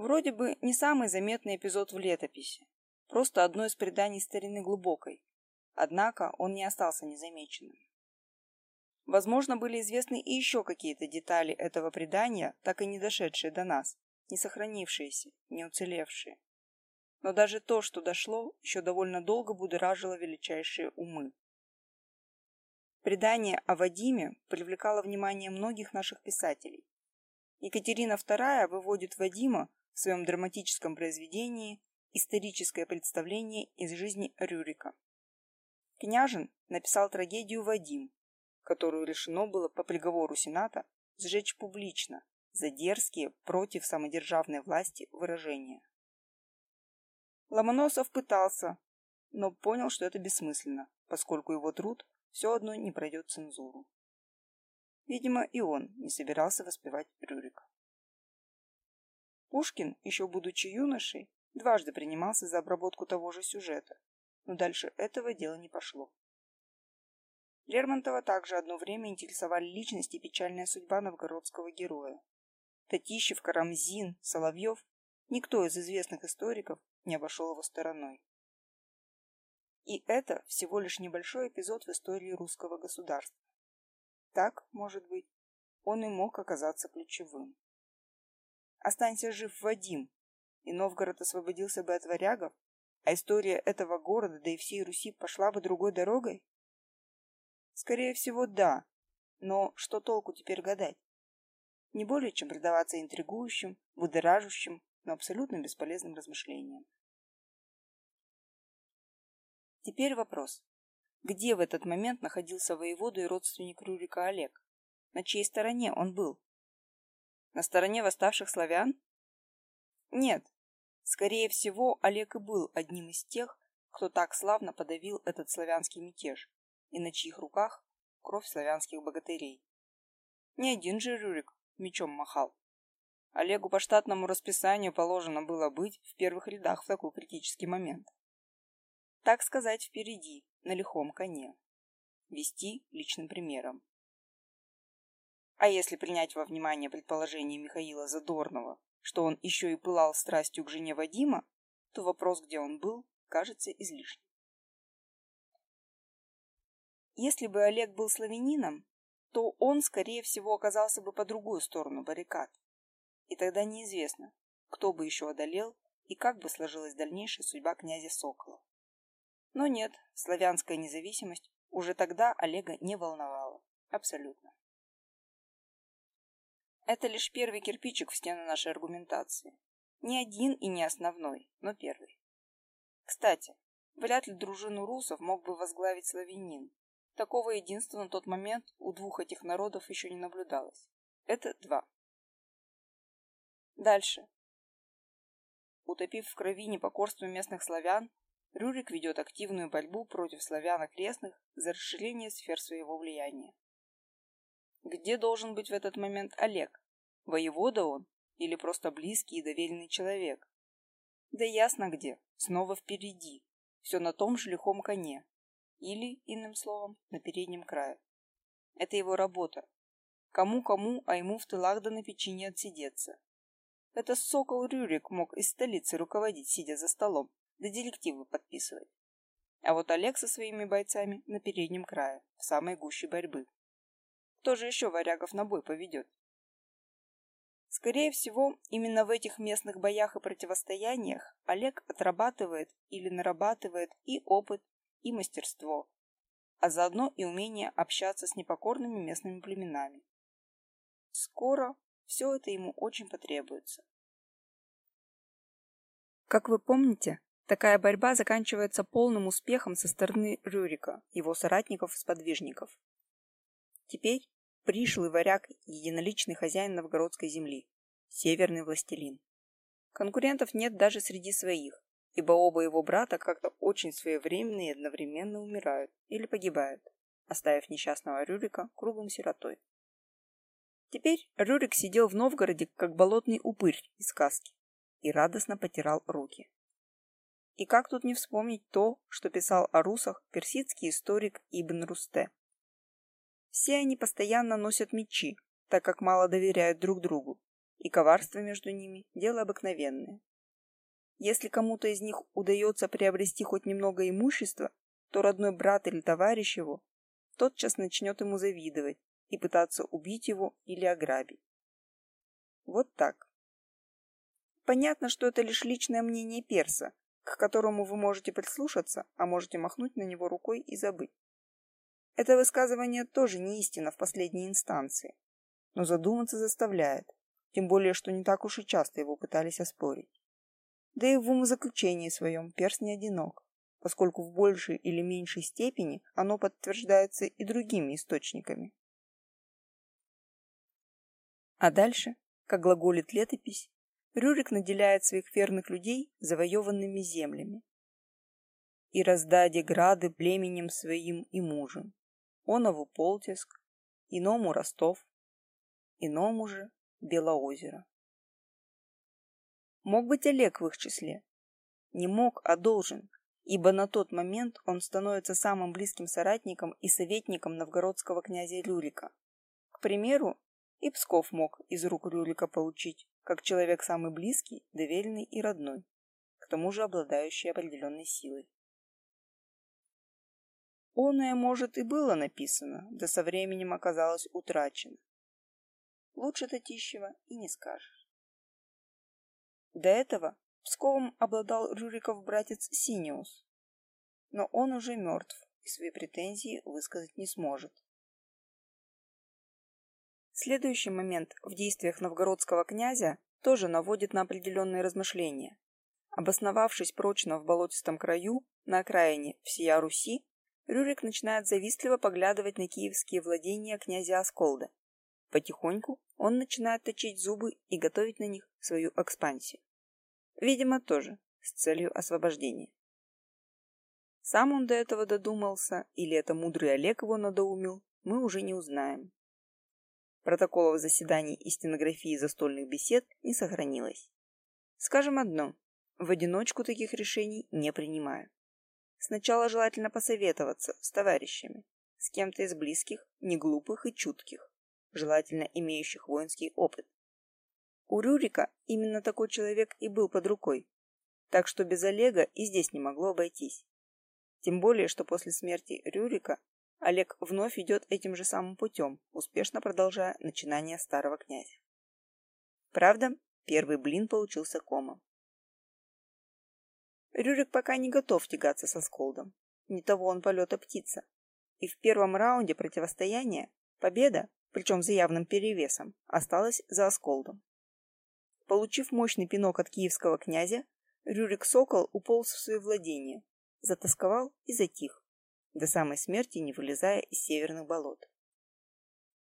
Вроде бы не самый заметный эпизод в летописи, просто одно из преданий старины глубокой. Однако он не остался незамеченным. Возможно, были известны и еще какие-то детали этого предания, так и не дошедшие до нас, не сохранившиеся, не уцелевшие. Но даже то, что дошло, еще довольно долго будоражило величайшие умы. Предание о Вадиме привлекало внимание многих наших писателей. Екатерина II выводит Вадима в своем драматическом произведении «Историческое представление из жизни Рюрика». Княжин написал трагедию «Вадим», которую решено было по приговору Сената сжечь публично за дерзкие против самодержавной власти выражения. Ломоносов пытался, но понял, что это бессмысленно, поскольку его труд все одно не пройдет цензуру. Видимо, и он не собирался воспевать Рюрика. Пушкин, еще будучи юношей, дважды принимался за обработку того же сюжета, но дальше этого дела не пошло. Лермонтова также одно время интересовали личность и печальная судьба новгородского героя. Татищев, Карамзин, Соловьев – никто из известных историков не обошел его стороной. И это всего лишь небольшой эпизод в истории русского государства. Так, может быть, он и мог оказаться ключевым. Останься жив Вадим, и Новгород освободился бы от варягов, а история этого города, да и всей Руси пошла бы другой дорогой? Скорее всего, да. Но что толку теперь гадать? Не более, чем предаваться интригующим, будоражащим, но абсолютно бесполезным размышлениям. Теперь вопрос. Где в этот момент находился воевода и родственник Рюрика Олег? На чьей стороне он был? На стороне восставших славян? Нет. Скорее всего, Олег и был одним из тех, кто так славно подавил этот славянский мятеж, и на чьих руках кровь славянских богатырей. Не один же Рюрик мечом махал. Олегу по штатному расписанию положено было быть в первых рядах в такой критический момент так сказать, впереди, на лихом коне. Вести личным примером. А если принять во внимание предположение Михаила Задорнова, что он еще и пылал страстью к жене Вадима, то вопрос, где он был, кажется излишним. Если бы Олег был славянином, то он, скорее всего, оказался бы по другую сторону баррикад. И тогда неизвестно, кто бы еще одолел и как бы сложилась дальнейшая судьба князя Сокола. Но нет, славянская независимость уже тогда Олега не волновала. Абсолютно. Это лишь первый кирпичик в стену нашей аргументации. Не один и не основной, но первый. Кстати, вряд ли дружину русов мог бы возглавить славянин. Такого единства на тот момент у двух этих народов еще не наблюдалось. Это два. Дальше. Утопив в крови непокорство местных славян, Рюрик ведет активную борьбу против славян окрестных за расширение сфер своего влияния. Где должен быть в этот момент Олег? Воевода он или просто близкий и доверенный человек? Да ясно где, снова впереди, все на том же лихом коне. Или, иным словом, на переднем крае. Это его работа. Кому-кому, а ему в тылах да на печи не отсидеться. Это сокол Рюрик мог из столицы руководить, сидя за столом, да директивы подписывать. А вот Олег со своими бойцами на переднем крае, в самой гуще борьбы. Кто же еще варягов на бой поведет? Скорее всего, именно в этих местных боях и противостояниях Олег отрабатывает или нарабатывает и опыт, и мастерство, а заодно и умение общаться с непокорными местными племенами. Скоро все это ему очень потребуется. Как вы помните, Такая борьба заканчивается полным успехом со стороны Рюрика, его соратников-сподвижников. Теперь пришлый варяг – единоличный хозяин новгородской земли, северный властелин. Конкурентов нет даже среди своих, ибо оба его брата как-то очень своевременно и одновременно умирают или погибают, оставив несчастного Рюрика круглым сиротой. Теперь Рюрик сидел в Новгороде, как болотный упырь из сказки, и радостно потирал руки. И как тут не вспомнить то, что писал о русах персидский историк Ибн Русте. Все они постоянно носят мечи, так как мало доверяют друг другу, и коварство между ними – дело обыкновенное. Если кому-то из них удается приобрести хоть немного имущества, то родной брат или товарищ его тотчас начнет ему завидовать и пытаться убить его или ограбить. Вот так. Понятно, что это лишь личное мнение перса, к которому вы можете прислушаться, а можете махнуть на него рукой и забыть. Это высказывание тоже не истина в последней инстанции, но задуматься заставляет, тем более, что не так уж и часто его пытались оспорить. Да и в умозаключении своем перс не одинок, поскольку в большей или меньшей степени оно подтверждается и другими источниками. А дальше, как глаголит летопись, Рюрик наделяет своих верных людей завоеванными землями. «И раздаде грады племенем своим и мужем, онову Полтиск, иному Ростов, иному же Белоозеро». Мог быть Олег в их числе. Не мог, а должен, ибо на тот момент он становится самым близким соратником и советником новгородского князя Рюрика. К примеру, и Псков мог из рук Рюрика получить, как человек самый близкий, доверенный и родной, к тому же обладающий определенной силой. Оное, может, и было написано, да со временем оказалось утрачено. Лучше Татищева и не скажешь. До этого Псковом обладал Рюриков братец Синиус, но он уже мертв и свои претензии высказать не сможет. Следующий момент в действиях новгородского князя тоже наводит на определенные размышления. Обосновавшись прочно в болотистом краю, на окраине всея Руси, Рюрик начинает завистливо поглядывать на киевские владения князя Асколда. Потихоньку он начинает точить зубы и готовить на них свою экспансию. Видимо, тоже с целью освобождения. Сам он до этого додумался, или это мудрый Олег его надоумил, мы уже не узнаем. Протоколов заседаний и стенографии застольных бесед не сохранилось. Скажем одно, в одиночку таких решений не принимаю. Сначала желательно посоветоваться с товарищами, с кем-то из близких, не глупых и чутких, желательно имеющих воинский опыт. У Рюрика именно такой человек и был под рукой, так что без Олега и здесь не могло обойтись. Тем более, что после смерти Рюрика Олег вновь идет этим же самым путем, успешно продолжая начинание старого князя. Правда, первый блин получился комом. Рюрик пока не готов тягаться со Сколдом. Не того он полета птица. И в первом раунде противостояния победа, причем за явным перевесом, осталась за Осколдом. Получив мощный пинок от киевского князя, Рюрик Сокол уполз в свои владения, затасковал и затих до самой смерти не вылезая из северных болот.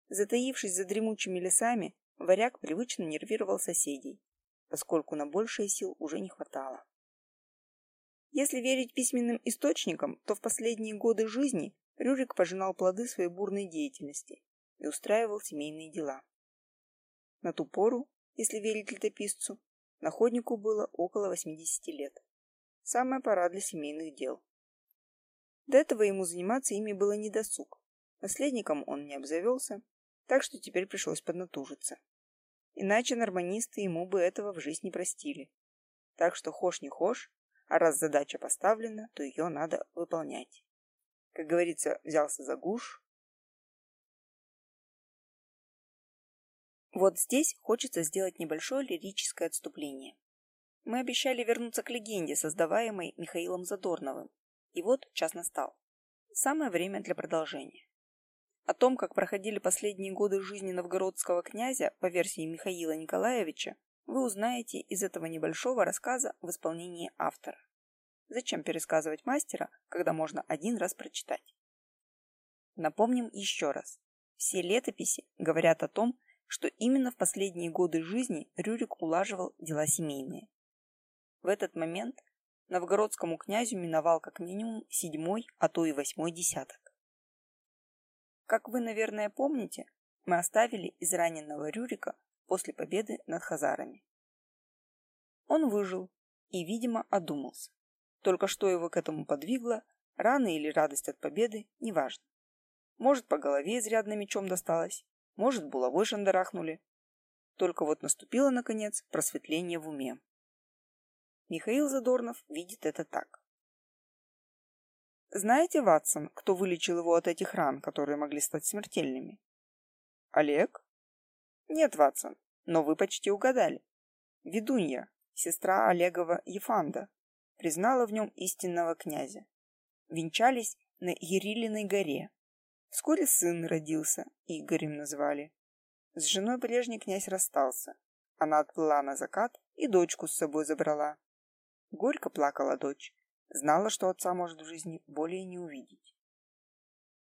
Затаившись за дремучими лесами, варяг привычно нервировал соседей, поскольку на большие сил уже не хватало. Если верить письменным источникам, то в последние годы жизни Рюрик пожинал плоды своей бурной деятельности и устраивал семейные дела. На ту пору, если верить летописцу, находнику было около 80 лет. Самая пора для семейных дел. До этого ему заниматься ими было недосуг. Наследником он не обзавелся, так что теперь пришлось поднатужиться. Иначе норманисты ему бы этого в жизнь не простили. Так что хошь не хошь, а раз задача поставлена, то ее надо выполнять. Как говорится, взялся за гуш. Вот здесь хочется сделать небольшое лирическое отступление. Мы обещали вернуться к легенде, создаваемой Михаилом Задорновым, и вот час настал. Самое время для продолжения. О том, как проходили последние годы жизни новгородского князя по версии Михаила Николаевича, вы узнаете из этого небольшого рассказа в исполнении автора. Зачем пересказывать мастера, когда можно один раз прочитать? Напомним еще раз. Все летописи говорят о том, что именно в последние годы жизни Рюрик улаживал дела семейные. В этот момент новгородскому князю миновал как минимум седьмой, а то и восьмой десяток. Как вы, наверное, помните, мы оставили израненного Рюрика после победы над хазарами. Он выжил и, видимо, одумался. Только что его к этому подвигло, раны или радость от победы, неважно. Может, по голове изрядно мечом досталось, может, булавой шандарахнули. Только вот наступило, наконец, просветление в уме. Михаил Задорнов видит это так. Знаете, Ватсон, кто вылечил его от этих ран, которые могли стать смертельными? Олег? Нет, Ватсон, но вы почти угадали. Ведунья, сестра Олегова Ефанда, признала в нем истинного князя. Венчались на Ерилиной горе. Вскоре сын родился, Игорем назвали. С женой прежний князь расстался. Она отплыла на закат и дочку с собой забрала. Горько плакала дочь. Знала, что отца может в жизни более не увидеть.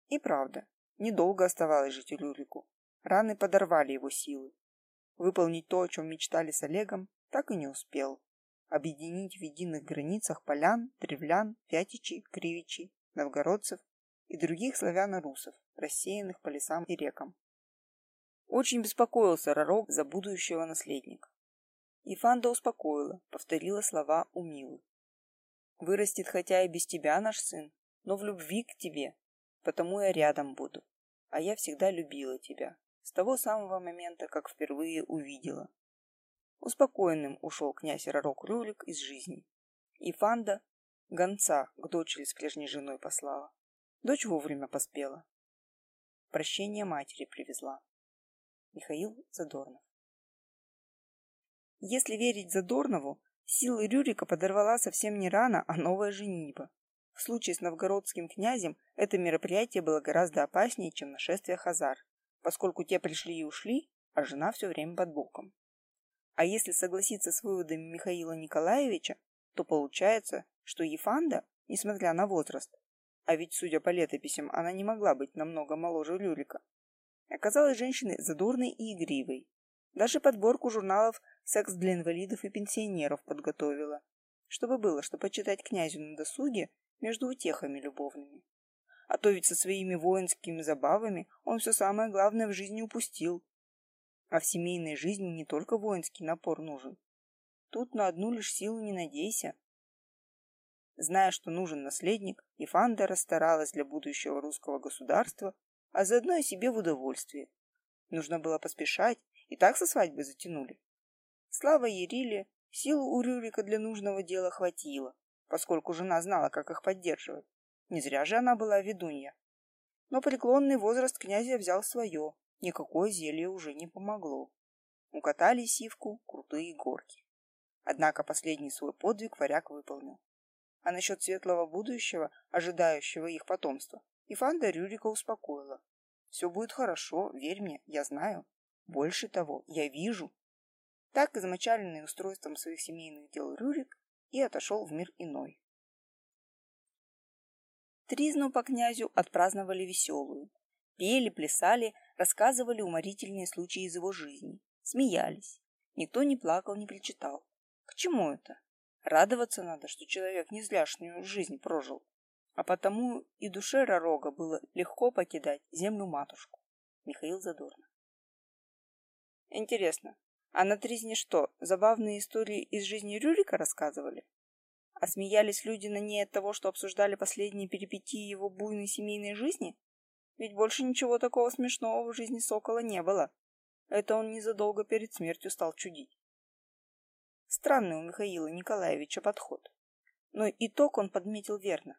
И правда, недолго оставалось жить Рюрику. Раны подорвали его силы. Выполнить то, о чем мечтали с Олегом, так и не успел. Объединить в единых границах полян, древлян, вятичей, кривичей, новгородцев и других славяно-русов, рассеянных по лесам и рекам. Очень беспокоился Ророк за будущего наследника. Ефанда успокоила, повторила слова Умилы. «Вырастет хотя и без тебя наш сын, но в любви к тебе, потому я рядом буду. А я всегда любила тебя, с того самого момента, как впервые увидела». Успокоенным ушел князь Ророк Рюлик из жизни. Ефанда гонца к дочери с прежней женой послала. Дочь вовремя поспела. Прощение матери привезла. Михаил Задорнов. Если верить Задорнову, силы Рюрика подорвала совсем не рано, а новая женитьба. В случае с новгородским князем это мероприятие было гораздо опаснее, чем нашествие хазар, поскольку те пришли и ушли, а жена все время под боком. А если согласиться с выводами Михаила Николаевича, то получается, что Ефанда, несмотря на возраст, а ведь, судя по летописям, она не могла быть намного моложе Рюрика, оказалась женщиной задорной и игривой. Даже подборку журналов «Секс для инвалидов и пенсионеров» подготовила, чтобы было что почитать князю на досуге между утехами любовными. А то ведь со своими воинскими забавами он все самое главное в жизни упустил. А в семейной жизни не только воинский напор нужен. Тут на одну лишь силу не надейся. Зная, что нужен наследник, Ифанда расстаралась для будущего русского государства а заодно и себе в удовольствие. Нужно было поспешать, и так со свадьбы затянули. Слава Ериле, силу у Рюрика для нужного дела хватило, поскольку жена знала, как их поддерживать. Не зря же она была ведунья. Но преклонный возраст князя взял свое, никакое зелье уже не помогло. Укатали сивку крутые горки. Однако последний свой подвиг варяг выполнил. А насчет светлого будущего, ожидающего их потомства, и Фанда Рюрика успокоила. «Все будет хорошо, верь мне, я знаю. Больше того, я вижу». Так, измочаленный устройством своих семейных дел Рюрик и отошел в мир иной. Тризну по князю отпраздновали веселую. Пели, плясали, рассказывали уморительные случаи из его жизни. Смеялись. Никто не плакал, не причитал. К чему это? Радоваться надо, что человек не зляшную жизнь прожил а потому и душе Ророга было легко покидать землю-матушку. Михаил Задорнов. Интересно, а на Тризне что, забавные истории из жизни Рюрика рассказывали? А смеялись люди на ней от того, что обсуждали последние перипетии его буйной семейной жизни? Ведь больше ничего такого смешного в жизни Сокола не было. Это он незадолго перед смертью стал чудить. Странный у Михаила Николаевича подход. Но итог он подметил верно.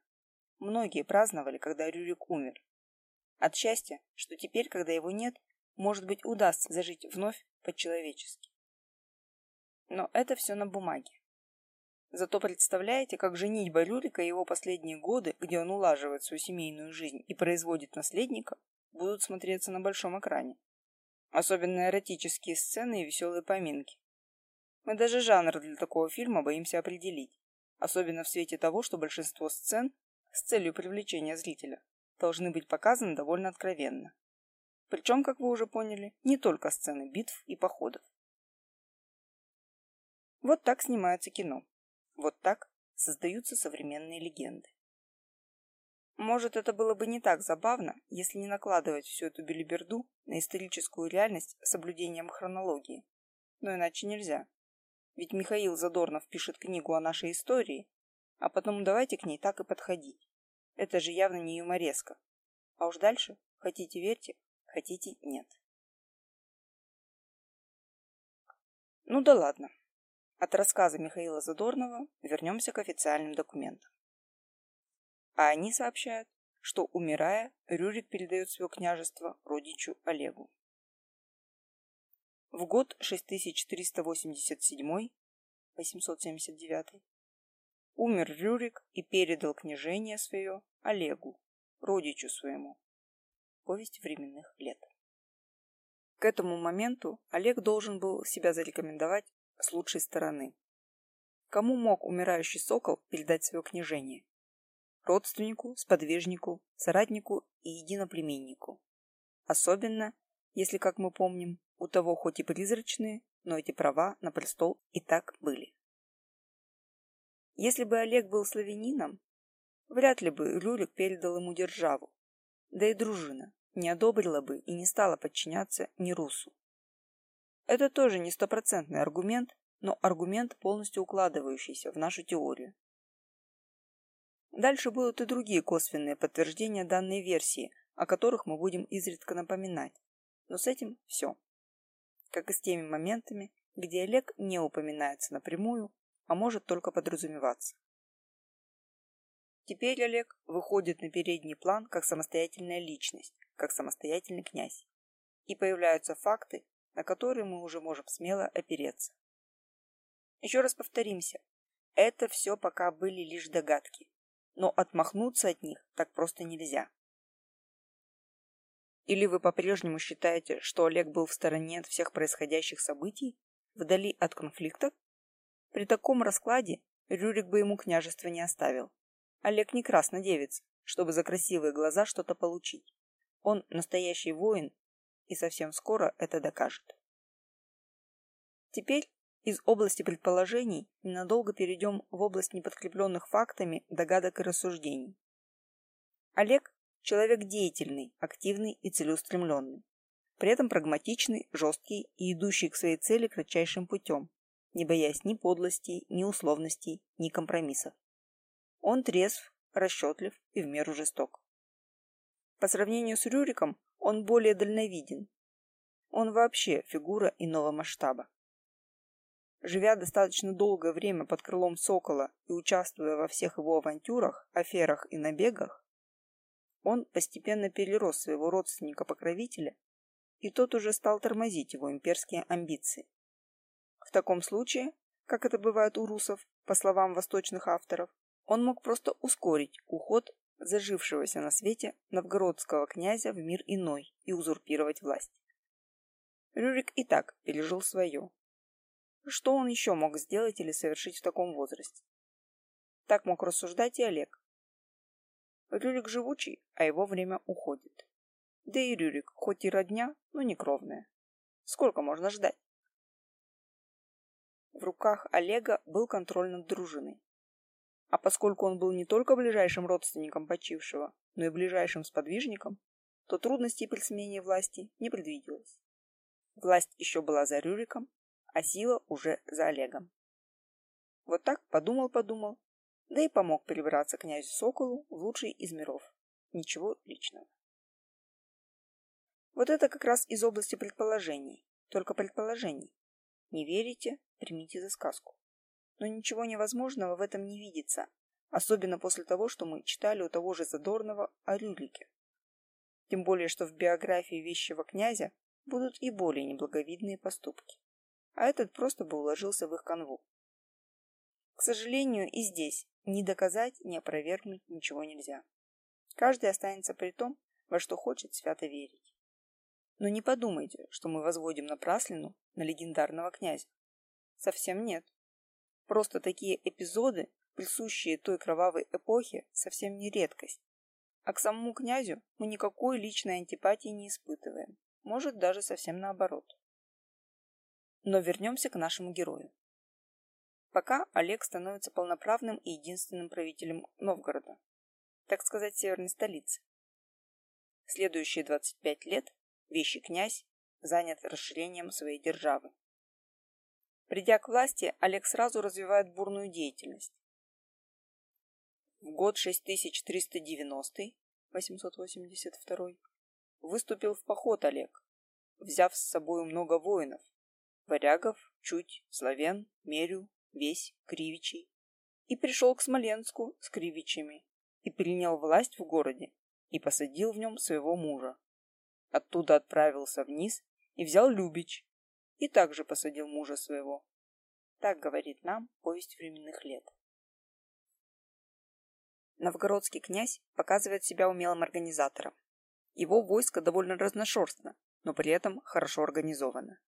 Многие праздновали, когда Рюрик умер. От счастья, что теперь, когда его нет, может быть, удастся зажить вновь по-человечески. Но это все на бумаге. Зато представляете, как женитьба Рюрика и его последние годы, где он улаживает свою семейную жизнь и производит наследника, будут смотреться на большом экране. Особенно эротические сцены и веселые поминки. Мы даже жанр для такого фильма боимся определить. Особенно в свете того, что большинство сцен с целью привлечения зрителя должны быть показаны довольно откровенно. Причем, как вы уже поняли, не только сцены битв и походов. Вот так снимается кино. Вот так создаются современные легенды. Может, это было бы не так забавно, если не накладывать всю эту белиберду на историческую реальность с соблюдением хронологии. Но иначе нельзя. Ведь Михаил Задорнов пишет книгу о нашей истории, а потом давайте к ней так и подходить. Это же явно не юмореска. А уж дальше, хотите верьте, хотите нет. Ну да ладно. От рассказа Михаила Задорнова вернемся к официальным документам. А они сообщают, что, умирая, Рюрик передает свое княжество родичу Олегу. В год 6387 879 умер Рюрик и передал княжение свое Олегу, родичу своему. Повесть временных лет. К этому моменту Олег должен был себя зарекомендовать с лучшей стороны. Кому мог умирающий сокол передать свое княжение? Родственнику, сподвижнику, соратнику и единоплеменнику. Особенно, если, как мы помним, у того хоть и призрачные, но эти права на престол и так были. Если бы Олег был славянином, вряд ли бы Рюрик передал ему державу, да и дружина не одобрила бы и не стала подчиняться ни Русу. Это тоже не стопроцентный аргумент, но аргумент, полностью укладывающийся в нашу теорию. Дальше будут и другие косвенные подтверждения данной версии, о которых мы будем изредка напоминать. Но с этим все. Как и с теми моментами, где Олег не упоминается напрямую, а может только подразумеваться. Теперь Олег выходит на передний план как самостоятельная личность, как самостоятельный князь. И появляются факты, на которые мы уже можем смело опереться. Еще раз повторимся, это все пока были лишь догадки, но отмахнуться от них так просто нельзя. Или вы по-прежнему считаете, что Олег был в стороне от всех происходящих событий, вдали от конфликтов? При таком раскладе Рюрик бы ему княжество не оставил. Олег не краснодевец, чтобы за красивые глаза что-то получить. Он настоящий воин и совсем скоро это докажет. Теперь из области предположений ненадолго перейдем в область неподкрепленных фактами догадок и рассуждений. Олег – человек деятельный, активный и целеустремленный. При этом прагматичный, жесткий и идущий к своей цели кратчайшим путем, не боясь ни подлостей, ни условностей, ни компромиссов. Он трезв, расчетлив и в меру жесток. По сравнению с Рюриком он более дальновиден. Он вообще фигура иного масштаба. Живя достаточно долгое время под крылом Сокола и участвуя во всех его авантюрах, аферах и набегах, он постепенно перерос своего родственника-покровителя, и тот уже стал тормозить его имперские амбиции. В таком случае, как это бывает у русов, по словам восточных авторов, он мог просто ускорить уход зажившегося на свете новгородского князя в мир иной и узурпировать власть. Рюрик и так пережил свое. Что он еще мог сделать или совершить в таком возрасте? Так мог рассуждать и Олег. Рюрик живучий, а его время уходит. Да и Рюрик, хоть и родня, но не кровная. Сколько можно ждать? В руках Олега был контроль над дружиной. А поскольку он был не только ближайшим родственником почившего, но и ближайшим сподвижником, то трудностей при смене власти не предвиделось. Власть еще была за Рюриком, а сила уже за Олегом. Вот так подумал-подумал, да и помог перебраться князю Соколу в лучший из миров. Ничего личного. Вот это как раз из области предположений, только предположений. Не верите, примите за сказку но ничего невозможного в этом не видится, особенно после того, что мы читали у того же Задорнова о Рюрике. Тем более, что в биографии вещего князя будут и более неблаговидные поступки. А этот просто бы уложился в их канву. К сожалению, и здесь ни доказать, ни опровергнуть ничего нельзя. Каждый останется при том, во что хочет свято верить. Но не подумайте, что мы возводим напраслину на легендарного князя. Совсем нет. Просто такие эпизоды, присущие той кровавой эпохе, совсем не редкость. А к самому князю мы никакой личной антипатии не испытываем. Может, даже совсем наоборот. Но вернемся к нашему герою. Пока Олег становится полноправным и единственным правителем Новгорода, так сказать, северной столицы. Следующие 25 лет вещий князь занят расширением своей державы. Придя к власти, Олег сразу развивает бурную деятельность. В год 6390 882 выступил в поход Олег, взяв с собой много воинов, варягов, Чуть, Славен, Мерю, Весь, Кривичей. И пришел к Смоленску с Кривичами и принял власть в городе и посадил в нем своего мужа. Оттуда отправился вниз и взял Любич и также посадил мужа своего. Так говорит нам повесть временных лет. Новгородский князь показывает себя умелым организатором. Его войско довольно разношерстно, но при этом хорошо организовано.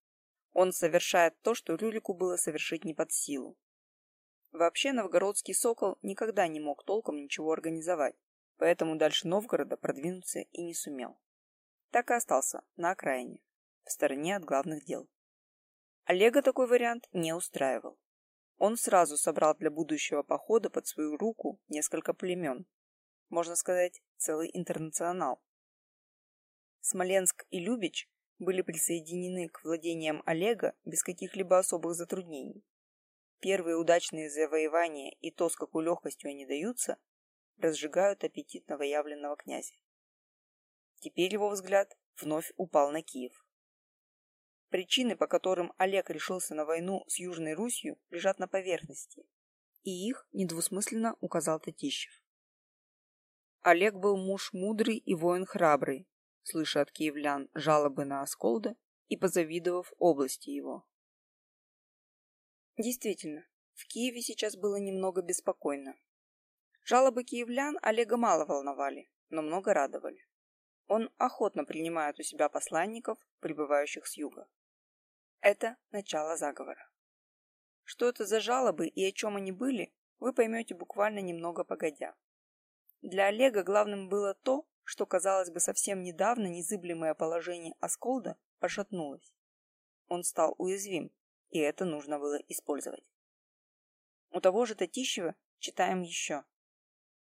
Он совершает то, что Рюрику было совершить не под силу. Вообще новгородский сокол никогда не мог толком ничего организовать, поэтому дальше Новгорода продвинуться и не сумел. Так и остался на окраине, в стороне от главных дел. Олега такой вариант не устраивал. Он сразу собрал для будущего похода под свою руку несколько племен. Можно сказать, целый интернационал. Смоленск и Любич были присоединены к владениям Олега без каких-либо особых затруднений. Первые удачные завоевания и то, с какой легкостью они даются, разжигают аппетит новоявленного князя. Теперь его взгляд вновь упал на Киев. Причины, по которым Олег решился на войну с Южной Русью, лежат на поверхности, и их недвусмысленно указал Татищев. Олег был муж мудрый и воин храбрый, слыша от киевлян жалобы на Осколда и позавидовав области его. Действительно, в Киеве сейчас было немного беспокойно. Жалобы киевлян Олега мало волновали, но много радовали. Он охотно принимает у себя посланников, прибывающих с юга. Это начало заговора. Что это за жалобы и о чем они были, вы поймете буквально немного погодя. Для Олега главным было то, что, казалось бы, совсем недавно незыблемое положение Асколда пошатнулось. Он стал уязвим, и это нужно было использовать. У того же Татищева читаем еще.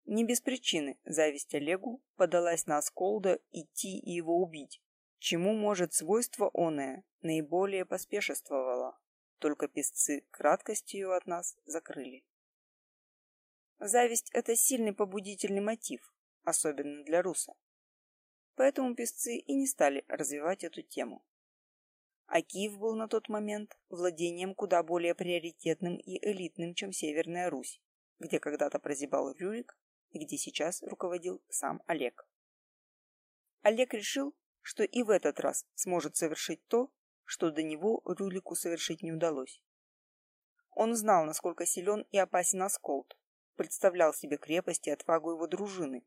Не без причины зависть Олегу подалась на Асколда идти и его убить, чему может свойство оное наиболее поспешествовало, только песцы краткостью от нас закрыли. Зависть – это сильный побудительный мотив, особенно для руса. Поэтому песцы и не стали развивать эту тему. А Киев был на тот момент владением куда более приоритетным и элитным, чем Северная Русь, где когда-то прозябал Рюрик и где сейчас руководил сам Олег. Олег решил, что и в этот раз сможет совершить то, что до него Рюлику совершить не удалось. Он знал, насколько силен и опасен Асколд, представлял себе крепость и отвагу его дружины,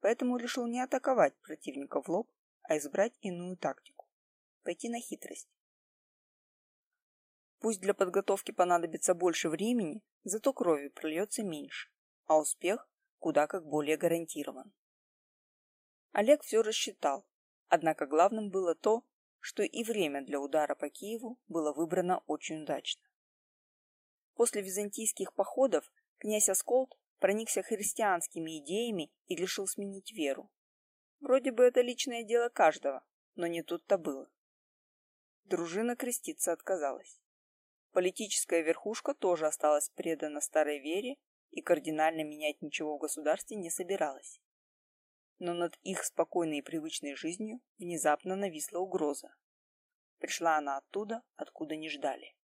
поэтому решил не атаковать противника в лоб, а избрать иную тактику – пойти на хитрость. Пусть для подготовки понадобится больше времени, зато крови прольется меньше, а успех куда как более гарантирован. Олег все рассчитал Однако главным было то, что и время для удара по Киеву было выбрано очень удачно. После византийских походов князь Асколд проникся христианскими идеями и решил сменить веру. Вроде бы это личное дело каждого, но не тут-то было. Дружина креститься отказалась. Политическая верхушка тоже осталась предана старой вере и кардинально менять ничего в государстве не собиралась но над их спокойной и привычной жизнью внезапно нависла угроза. Пришла она оттуда, откуда не ждали.